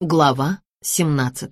Глава 17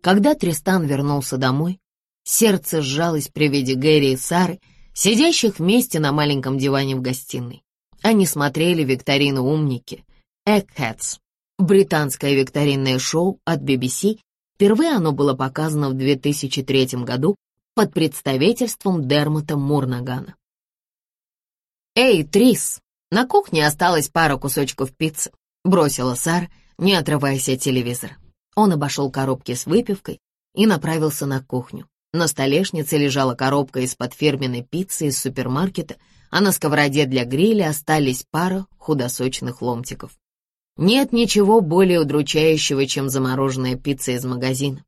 Когда Тристан вернулся домой, сердце сжалось при виде Гэри и Сары, сидящих вместе на маленьком диване в гостиной. Они смотрели викторину «Умники» «Eggheads» — британское викторинное шоу от BBC, Впервые оно было показано в 2003 году под представительством Дермота Мурнагана. «Эй, Трис, на кухне осталось пара кусочков пиццы», — бросила Сара, не отрываясь от телевизора. Он обошел коробки с выпивкой и направился на кухню. На столешнице лежала коробка из-под фирменной пиццы из супермаркета, а на сковороде для гриля остались пара худосочных ломтиков. Нет ничего более удручающего, чем замороженная пицца из магазина.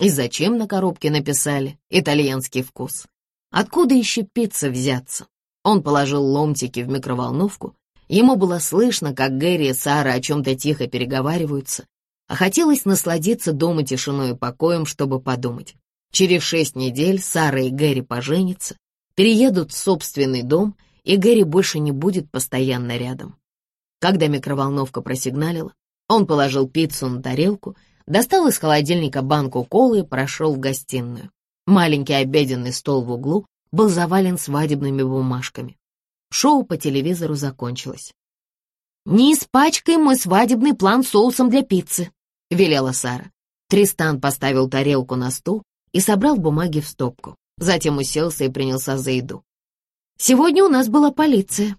И зачем на коробке написали «итальянский вкус»? Откуда еще пицца взяться? Он положил ломтики в микроволновку. Ему было слышно, как Гэри и Сара о чем-то тихо переговариваются, а хотелось насладиться дома тишиной и покоем, чтобы подумать. Через шесть недель Сара и Гэри поженятся, переедут в собственный дом, и Гэри больше не будет постоянно рядом. Когда микроволновка просигналила, он положил пиццу на тарелку, достал из холодильника банку колы и прошел в гостиную. Маленький обеденный стол в углу был завален свадебными бумажками. Шоу по телевизору закончилось. «Не испачкай мой свадебный план соусом для пиццы», — велела Сара. Тристан поставил тарелку на стол и собрал бумаги в стопку. Затем уселся и принялся за еду. «Сегодня у нас была полиция.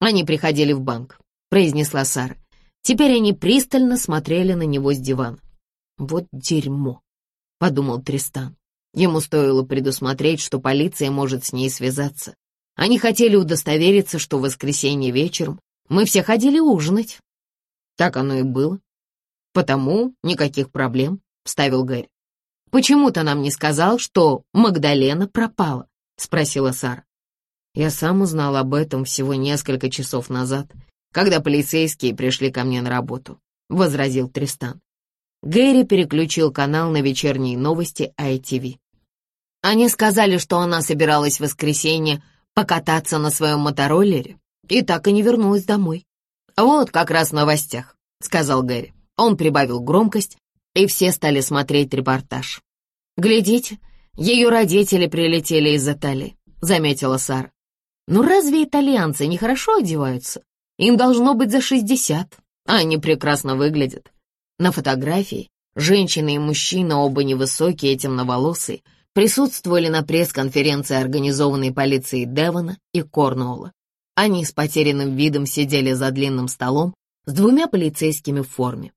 Они приходили в банк произнесла Сара. Теперь они пристально смотрели на него с дивана. «Вот дерьмо», — подумал Тристан. Ему стоило предусмотреть, что полиция может с ней связаться. Они хотели удостовериться, что в воскресенье вечером мы все ходили ужинать. Так оно и было. Потому никаких проблем, — вставил Гэри. «Почему ты нам не сказал, что Магдалена пропала?» — спросила Сара. Я сам узнал об этом всего несколько часов назад когда полицейские пришли ко мне на работу», — возразил Тристан. Гэри переключил канал на вечерние новости ITV. Они сказали, что она собиралась в воскресенье покататься на своем мотороллере и так и не вернулась домой. «Вот как раз в новостях», — сказал Гэри. Он прибавил громкость, и все стали смотреть репортаж. «Глядите, ее родители прилетели из Италии», — заметила Сара. «Ну разве итальянцы не хорошо одеваются?» Им должно быть за 60, а они прекрасно выглядят. На фотографии женщина и мужчина, оба невысокие, темноволосые, присутствовали на пресс-конференции, организованной полицией Девона и Корнуолла. Они с потерянным видом сидели за длинным столом с двумя полицейскими в форме.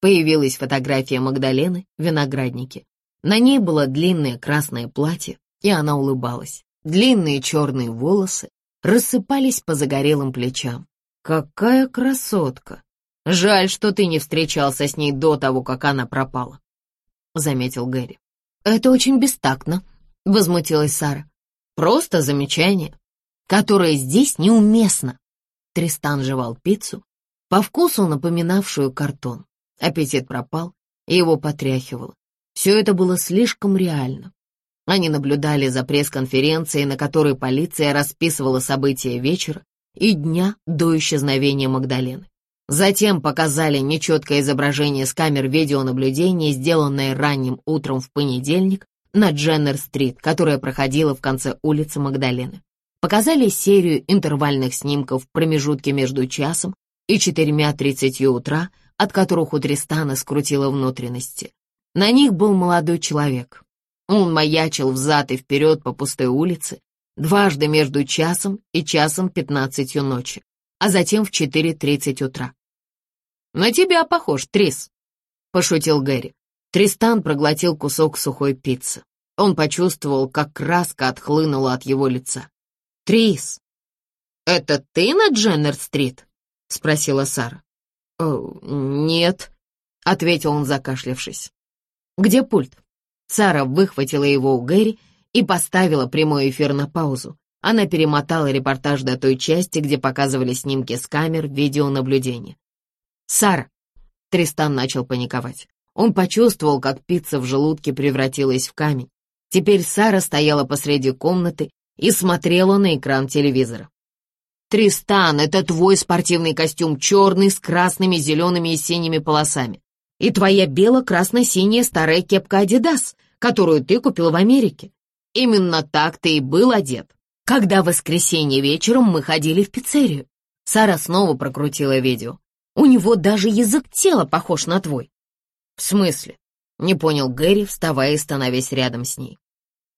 Появилась фотография Магдалены в винограднике. На ней было длинное красное платье, и она улыбалась. Длинные черные волосы рассыпались по загорелым плечам. «Какая красотка! Жаль, что ты не встречался с ней до того, как она пропала», — заметил Гэри. «Это очень бестактно», — возмутилась Сара. «Просто замечание, которое здесь неуместно». Тристан жевал пиццу, по вкусу напоминавшую картон. Аппетит пропал, и его потряхивало. Все это было слишком реально. Они наблюдали за пресс-конференцией, на которой полиция расписывала события вечера, и дня до исчезновения Магдалены. Затем показали нечеткое изображение с камер видеонаблюдения, сделанное ранним утром в понедельник на Дженнер-стрит, которая проходила в конце улицы Магдалены. Показали серию интервальных снимков в промежутке между часом и четырьмя тридцатью утра, от которых у Тристана скрутило внутренности. На них был молодой человек. Он маячил взад и вперед по пустой улице, дважды между часом и часом пятнадцатью ночи, а затем в четыре тридцать утра. «На тебя похож, Трис», — пошутил Гэри. Тристан проглотил кусок сухой пиццы. Он почувствовал, как краска отхлынула от его лица. «Трис, это ты на Дженнер-стрит?» — спросила Сара. «О, нет», — ответил он, закашлявшись. «Где пульт?» Сара выхватила его у Гэри и поставила прямой эфир на паузу. Она перемотала репортаж до той части, где показывали снимки с камер видеонаблюдения. «Сара!» — Тристан начал паниковать. Он почувствовал, как пицца в желудке превратилась в камень. Теперь Сара стояла посреди комнаты и смотрела на экран телевизора. «Тристан, это твой спортивный костюм, черный, с красными, зелеными и синими полосами. И твоя бело-красно-синяя старая кепка «Адидас», которую ты купил в Америке. Именно так ты и был одет, когда в воскресенье вечером мы ходили в пиццерию. Сара снова прокрутила видео. У него даже язык тела похож на твой. В смысле? Не понял Гэри, вставая и становясь рядом с ней.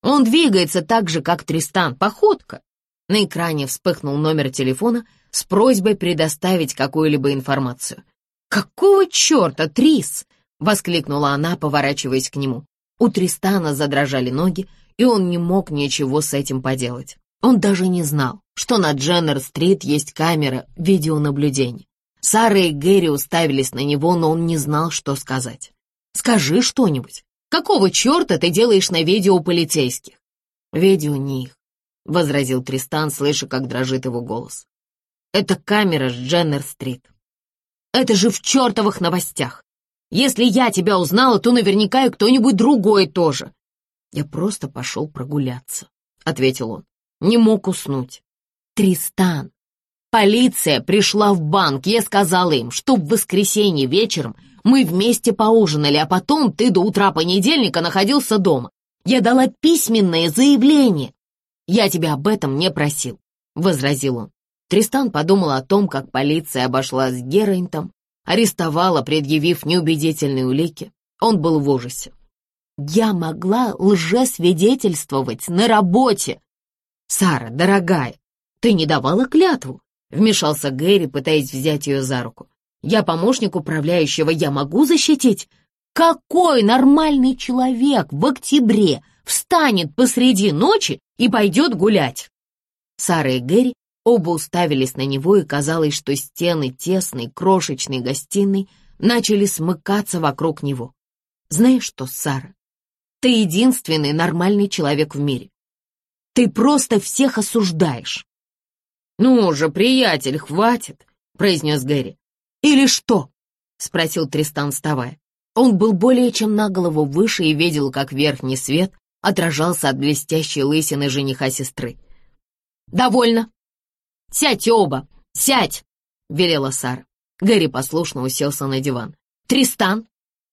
Он двигается так же, как Тристан, походка. На экране вспыхнул номер телефона с просьбой предоставить какую-либо информацию. «Какого черта, Трис?» — воскликнула она, поворачиваясь к нему. У Тристана задрожали ноги, и он не мог ничего с этим поделать. Он даже не знал, что на Дженнер-стрит есть камера видеонаблюдения. Сара и Гэри уставились на него, но он не знал, что сказать. «Скажи что-нибудь. Какого черта ты делаешь на видео полицейских?» «Видео не их», — возразил Тристан, слыша, как дрожит его голос. «Это камера с Дженнер-стрит. Это же в чертовых новостях. Если я тебя узнала, то наверняка и кто-нибудь другой тоже». «Я просто пошел прогуляться», — ответил он. «Не мог уснуть». «Тристан, полиция пришла в банк. Я сказала им, что в воскресенье вечером мы вместе поужинали, а потом ты до утра понедельника находился дома. Я дала письменное заявление. Я тебя об этом не просил», — возразил он. Тристан подумал о том, как полиция обошла с Геррентом, арестовала, предъявив неубедительные улики. Он был в ужасе. «Я могла лжесвидетельствовать на работе!» «Сара, дорогая, ты не давала клятву?» Вмешался Гэри, пытаясь взять ее за руку. Я помощник управляющего, я могу защитить? Какой нормальный человек в октябре встанет посреди ночи и пойдет гулять? Сара и Гэри оба уставились на него, и казалось, что стены тесной, крошечной гостиной начали смыкаться вокруг него. Знаешь что, Сара, ты единственный нормальный человек в мире. Ты просто всех осуждаешь. «Ну же, приятель, хватит!» — произнес Гэри. «Или что?» — спросил Тристан, вставая. Он был более чем на голову выше и видел, как верхний свет отражался от блестящей лысины жениха сестры. «Довольно! Сядьте оба! Сядь!» — велела Сара. Гэри послушно уселся на диван. «Тристан!»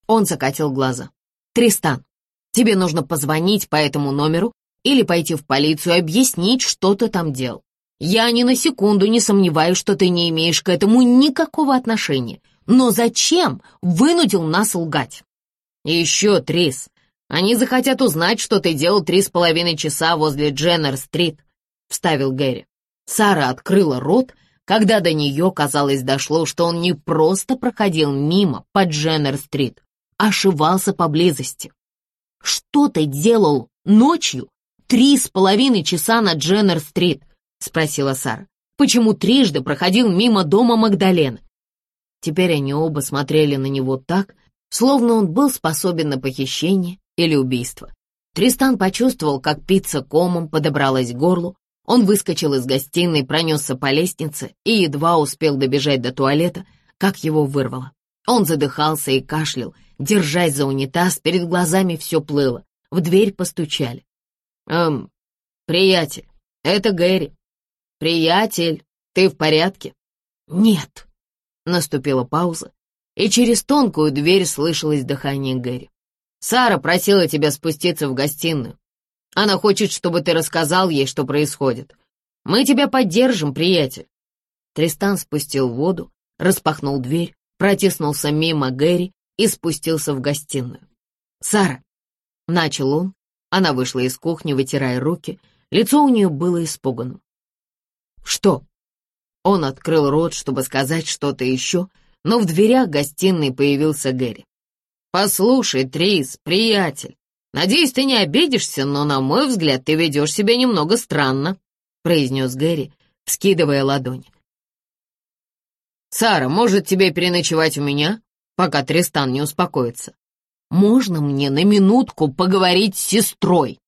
Он закатил глаза. «Тристан, тебе нужно позвонить по этому номеру или пойти в полицию и объяснить, что ты там делал. Я ни на секунду не сомневаюсь, что ты не имеешь к этому никакого отношения. Но зачем вынудил нас лгать? Еще, Трис, они захотят узнать, что ты делал три с половиной часа возле Дженнер-стрит, — вставил Гэри. Сара открыла рот, когда до нее, казалось, дошло, что он не просто проходил мимо по Дженнер-стрит, а ошивался поблизости. Что ты делал ночью три с половиной часа на Дженнер-стрит? — спросила Сара. «Почему трижды проходил мимо дома Магдалены?» Теперь они оба смотрели на него так, словно он был способен на похищение или убийство. Тристан почувствовал, как пицца комом подобралась к горлу. Он выскочил из гостиной, пронесся по лестнице и едва успел добежать до туалета, как его вырвало. Он задыхался и кашлял, держась за унитаз, перед глазами все плыло. В дверь постучали. «Эм, приятель, это Гэри», «Приятель, ты в порядке?» «Нет». Наступила пауза, и через тонкую дверь слышалось дыхание Гэри. «Сара просила тебя спуститься в гостиную. Она хочет, чтобы ты рассказал ей, что происходит. Мы тебя поддержим, приятель». Тристан спустил воду, распахнул дверь, протиснулся мимо Гэри и спустился в гостиную. «Сара!» — начал он. Она вышла из кухни, вытирая руки. Лицо у нее было испуганным. «Что?» Он открыл рот, чтобы сказать что-то еще, но в дверях гостиной появился Гэри. «Послушай, Трис, приятель, надеюсь, ты не обидишься, но, на мой взгляд, ты ведешь себя немного странно», произнес Гэри, скидывая ладони. «Сара, может тебе переночевать у меня, пока Тристан не успокоится? Можно мне на минутку поговорить с сестрой?»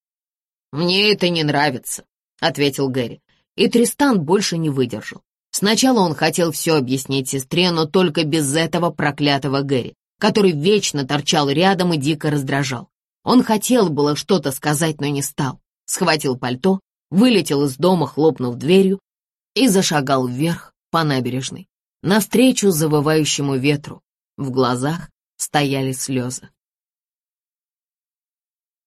«Мне это не нравится», — ответил Гэри. И Тристан больше не выдержал. Сначала он хотел все объяснить сестре, но только без этого проклятого Гэри. который вечно торчал рядом и дико раздражал. Он хотел было что-то сказать, но не стал. Схватил пальто, вылетел из дома, хлопнув дверью, и зашагал вверх по набережной, навстречу завывающему ветру. В глазах стояли слезы.